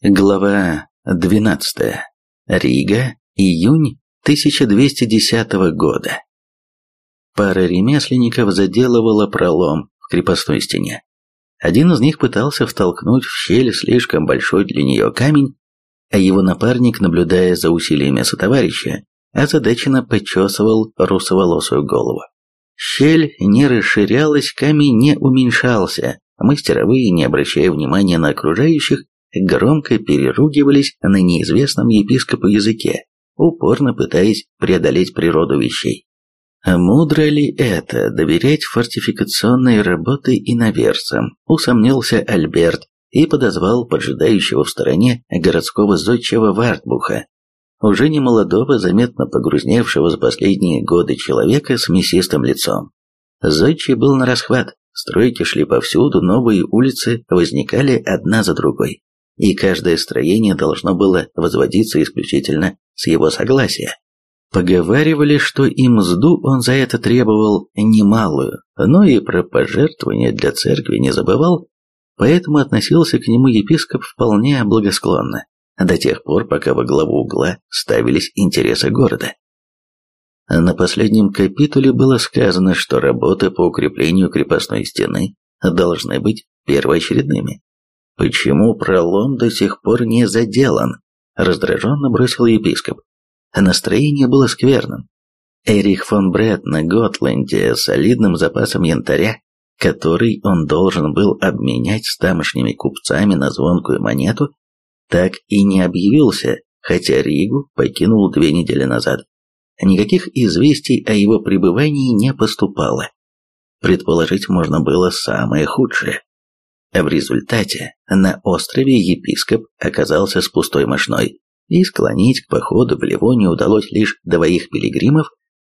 Глава 12. Рига, июнь 1210 года. Пара ремесленников заделывала пролом в крепостной стене. Один из них пытался втолкнуть в щель слишком большой для нее камень, а его напарник, наблюдая за усилиями сотоварища, озадаченно почесывал русоволосую голову. Щель не расширялась, камень не уменьшался, мастеровые, не обращая внимания на окружающих, громко переругивались на неизвестном епископу языке, упорно пытаясь преодолеть природу вещей. А мудро ли это, доверять фортификационной работы иноверцам, усомнился Альберт и подозвал поджидающего в стороне городского зодчего Вартбуха, уже не молодого, заметно погрузневшего за последние годы человека с мясистым лицом. Зодчий был на расхват, стройки шли повсюду, новые улицы возникали одна за другой и каждое строение должно было возводиться исключительно с его согласия. Поговаривали, что и мзду он за это требовал немалую, но и про пожертвования для церкви не забывал, поэтому относился к нему епископ вполне благосклонно, до тех пор, пока во главу угла ставились интересы города. На последнем капитуле было сказано, что работы по укреплению крепостной стены должны быть первоочередными. «Почему пролом до сих пор не заделан?» – раздраженно бросил епископ. Настроение было скверным. Эрих фон Бред на Готленде с солидным запасом янтаря, который он должен был обменять с тамошними купцами на звонкую монету, так и не объявился, хотя Ригу покинул две недели назад. Никаких известий о его пребывании не поступало. Предположить можно было самое худшее. В результате на острове епископ оказался с пустой мощной, и склонить к походу в Ливонию удалось лишь двоих пилигримов,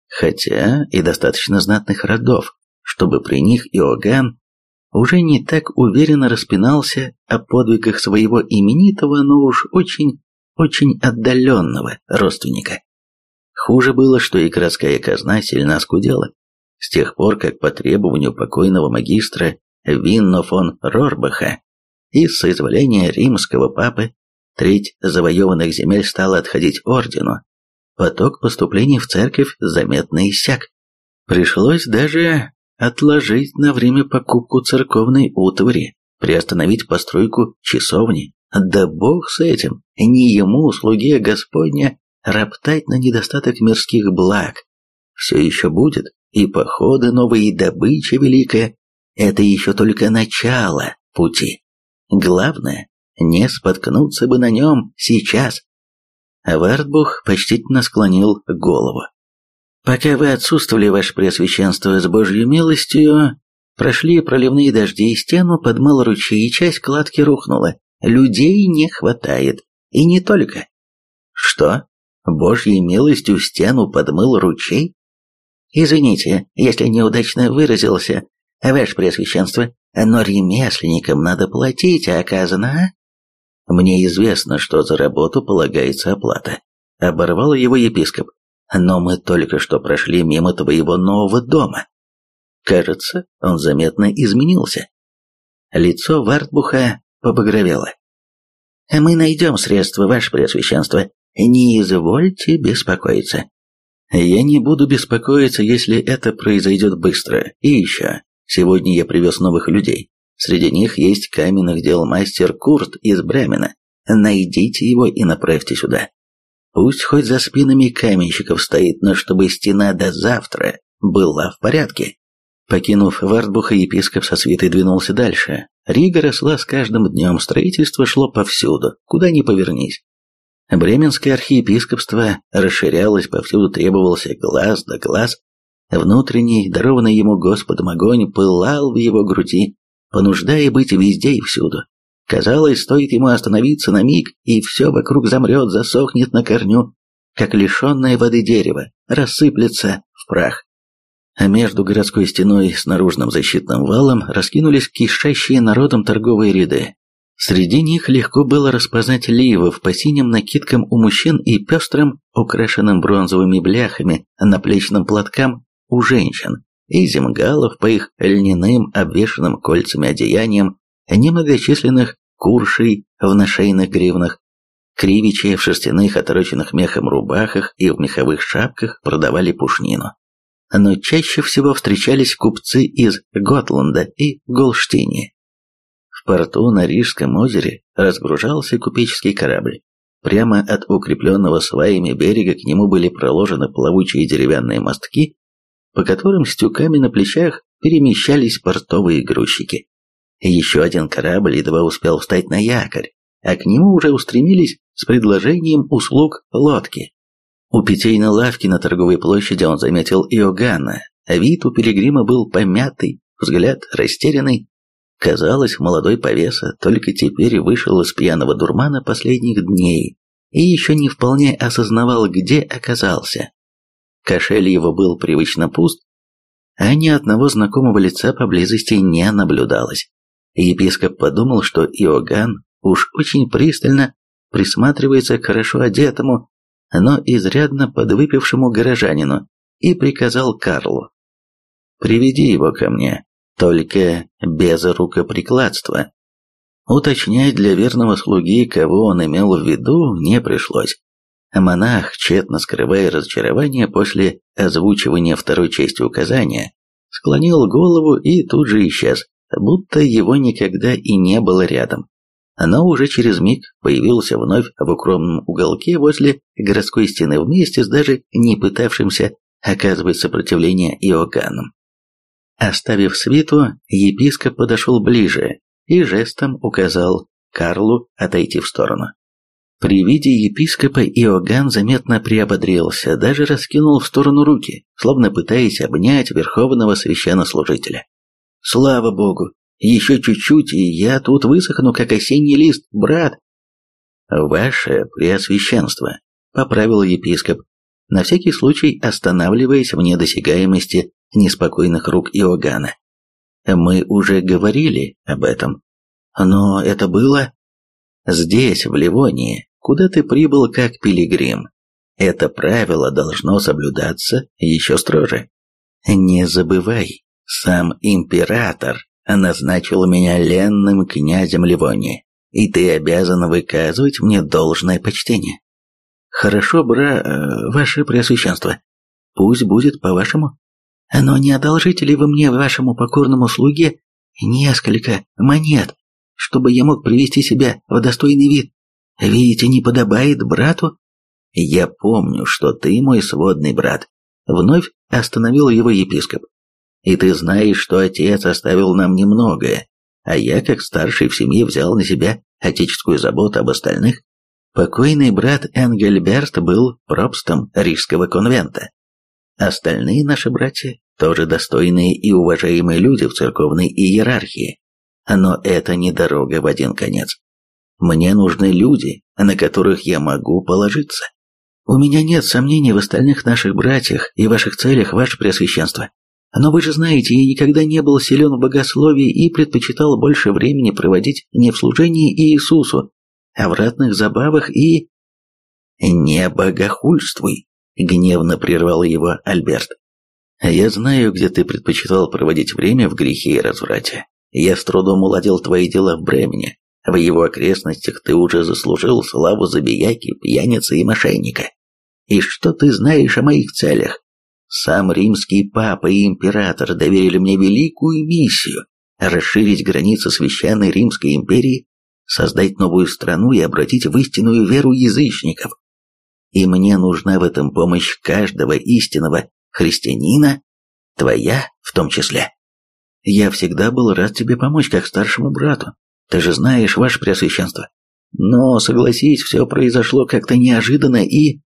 хотя и достаточно знатных родов, чтобы при них Иоганн уже не так уверенно распинался о подвигах своего именитого, но уж очень, очень отдаленного родственника. Хуже было, что и городская казна сильно оскудела. С тех пор, как по требованию покойного магистра Винно фон Рорбаха, из соизволения римского папы треть завоеванных земель стала отходить ордену, поток поступлений в церковь заметно иссяк. Пришлось даже отложить на время покупку церковной утвари, приостановить постройку часовни. Да бог с этим, не ему, слуге Господня, роптать на недостаток мирских благ. Все еще будет, и походы новые, и добыча великая, это еще только начало пути. Главное, не споткнуться бы на нем сейчас. Вартбух почтительно склонил голову. «Пока вы отсутствовали, ваше Преосвященство, с Божьей милостью, прошли проливные дожди, и стену подмыл ручей, и часть кладки рухнула. Людей не хватает. И не только». «Что? Божьей милостью стену подмыл ручей?» «Извините, если неудачно выразился, Ваше Преосвященство, но ремесленникам надо платить, а оказано, а? Мне известно, что за работу полагается оплата. Оборвал его епископ. Но мы только что прошли мимо твоего нового дома. Кажется, он заметно изменился. Лицо Вартбуха побагровело. «Мы найдем средства, Ваше Преосвященство. Не извольте беспокоиться». «Я не буду беспокоиться, если это произойдет быстро. И еще, Сегодня я привез новых людей. Среди них есть каменных дел мастер Курт из Бремена. Найдите его и направьте сюда. Пусть хоть за спинами каменщиков стоит, но чтобы стена до завтра была в порядке. Покинув Вартбуха, епископ со свитой двинулся дальше. Рига росла с каждым днем, строительство шло повсюду, куда ни повернись. Бременское архиепископство расширялось, повсюду требовался глаз да глаз, Внутренний, дарованный ему Господом огонь, пылал в его груди, понуждая быть везде и всюду. Казалось, стоит ему остановиться на миг, и все вокруг замрет, засохнет на корню, как лишенное воды дерево, рассыплется в прах. А между городской стеной с наружным защитным валом раскинулись кишащие народом торговые ряды. Среди них легко было распознать ливов по синим накидкам у мужчин и пестрым, украшенным бронзовыми бляхами, наплечным платкам у женщин, и земгалов по их льняным, обвешанным кольцами одеяниям, немногочисленных куршей в нашейных гривнах, кривичи в шерстяных отороченных мехом рубахах и в меховых шапках продавали пушнину. Но чаще всего встречались купцы из Готланда и Голштини. В порту на Рижском озере разгружался купеческий корабль. Прямо от укрепленного сваями берега к нему были проложены плавучие деревянные мостки, по которым с тюками на плечах перемещались портовые грузчики. Еще один корабль едва успел встать на якорь, а к нему уже устремились с предложением услуг лодки. У питейной лавки на торговой площади он заметил Иоганна. Вид у пилигрима был помятый, взгляд растерянный. Казалось, молодой повеса только теперь вышел из пьяного дурмана последних дней и еще не вполне осознавал, где оказался. Кошель его был привычно пуст, а ни одного знакомого лица поблизости не наблюдалось. Епископ подумал, что Иоганн уж очень пристально присматривается к хорошо одетому, но изрядно подвыпившему горожанину, и приказал Карлу. «Приведи его ко мне, только без рукоприкладства». Уточнять для верного слуги, кого он имел в виду, не пришлось. Монах, тщетно скрывая разочарование после озвучивания второй части указания, склонил голову и тут же исчез, будто его никогда и не было рядом но уже через миг появился вновь в укромном уголке возле городской стены вместе с даже не пытавшимся оказывать сопротивление Иоганном. Оставив свиту, епископ подошел ближе и жестом указал Карлу отойти в сторону. При виде епископа Иоганн заметно приободрился, даже раскинул в сторону руки, словно пытаясь обнять верховного священнослужителя. «Слава Богу! Еще чуть-чуть, и я тут высохну, как осенний лист, брат. Ваше Преосвященство, поправил епископ, на всякий случай останавливаясь в недосягаемости неспокойных рук Иоганна. Мы уже говорили об этом. Но это было здесь, в Ливонии, куда ты прибыл как пилигрим. Это правило должно соблюдаться еще строже. Не забывай, сам император назначил меня ленным князем Ливонии, и ты обязан выказывать мне должное почтение. Хорошо, бра, э, ваше преосвященство, пусть будет по-вашему. Но не одолжите ли вы мне, вашему покорному слуге, несколько монет, чтобы я мог привести себя в достойный вид? Видите, не подобает брату? Я помню, что ты мой сводный брат. Вновь остановил его епископ. И ты знаешь, что отец оставил нам немногое, а я, как старший в семье, взял на себя отеческую заботу об остальных. Покойный брат Энгельберт был пропстом Рижского конвента. Остальные наши братья тоже достойные и уважаемые люди в церковной иерархии. Но это не дорога в один конец. Мне нужны люди, на которых я могу положиться. У меня нет сомнений в остальных наших братьях и ваших целях, ваше Преосвященство. Но вы же знаете, я никогда не был силен в богословии и предпочитал больше времени проводить не в служении Иисусу, а в ратных забавах и... «Не богохульствуй!» — гневно прервал его Альберт. «Я знаю, где ты предпочитал проводить время в грехе и разврате. Я с трудом уладил твои дела в Бремене. В его окрестностях ты уже заслужил славу забияки, пьяницы и мошенника. И что ты знаешь о моих целях? Сам римский папа и император доверили мне великую миссию расширить границы священной Римской империи, создать новую страну и обратить в истинную веру язычников. И мне нужна в этом помощь каждого истинного христианина, твоя в том числе. Я всегда был рад тебе помочь, как старшему брату. Ты же знаешь, ваше преосвященство. Но, согласись, все произошло как-то неожиданно и...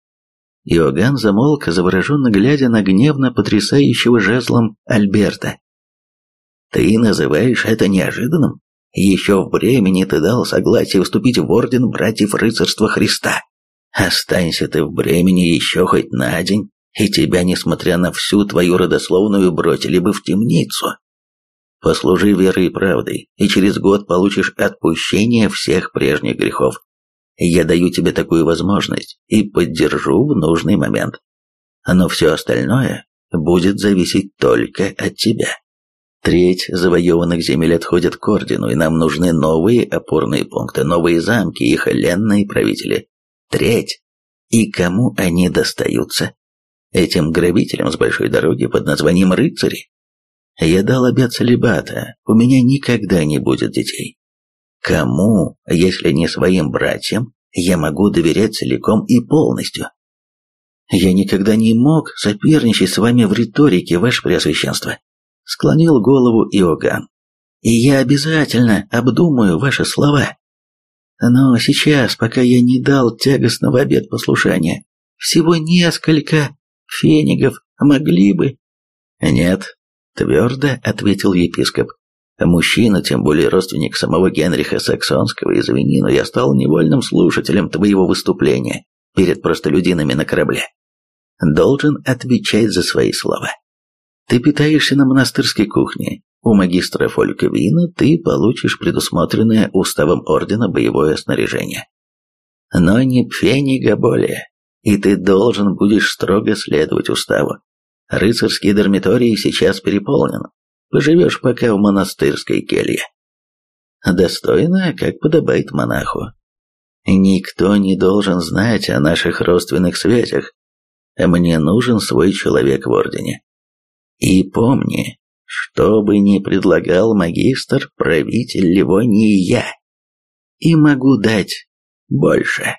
Иоганн замолк, завороженно глядя на гневно потрясающего жезлом Альберта. «Ты называешь это неожиданным? Еще в Бремени ты дал согласие вступить в орден братьев рыцарства Христа. Останься ты в Бремени еще хоть на день, и тебя, несмотря на всю твою родословную, бросили бы в темницу. Послужи верой и правдой, и через год получишь отпущение всех прежних грехов. Я даю тебе такую возможность и поддержу в нужный момент. Но все остальное будет зависеть только от тебя. Треть завоеванных земель отходит к ордену, и нам нужны новые опорные пункты, новые замки и холенные правители. Треть. И кому они достаются? Этим грабителям с большой дороги под названием рыцари. Я дал обет целебата, у меня никогда не будет детей. Кому, если не своим братьям, я могу доверять целиком и полностью? Я никогда не мог соперничать с вами в риторике, ваше преосвященство склонил голову Иоганн. «И я обязательно обдумаю ваши слова. Но сейчас, пока я не дал тягостного обет послушания, всего несколько фенигов могли бы...» «Нет», — твердо ответил епископ. «Мужчина, тем более родственник самого Генриха Саксонского, извини, но я стал невольным слушателем твоего выступления перед простолюдинами на корабле. Должен отвечать за свои слова. Ты питаешься на монастырской кухне. У магистра Фолька Вина ты получишь предусмотренное уставом ордена боевое снаряжение. Но не пфенига более, и ты должен будешь строго следовать уставу. Рыцарский дармиторий сейчас переполнен. Поживешь пока в монастырской келье. Достойно, как подобает монаху. Никто не должен знать о наших родственных связях. Мне нужен свой человек в ордене. И помни, что бы ни предлагал магистр, правитель Ливонии я. И могу дать больше.